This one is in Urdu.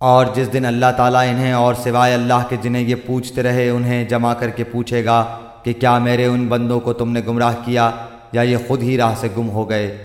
اور جس دن اللہ تعالیٰ انہیں اور سوائے اللہ کے جنہیں یہ پوچھتے رہے، انہیں جمع کر کے پوچھے گا کہ کیا میرے ان بندوں کو تم نے گمراہ کیا یا یہ خود ہی راہ سے گم ہو گئے؟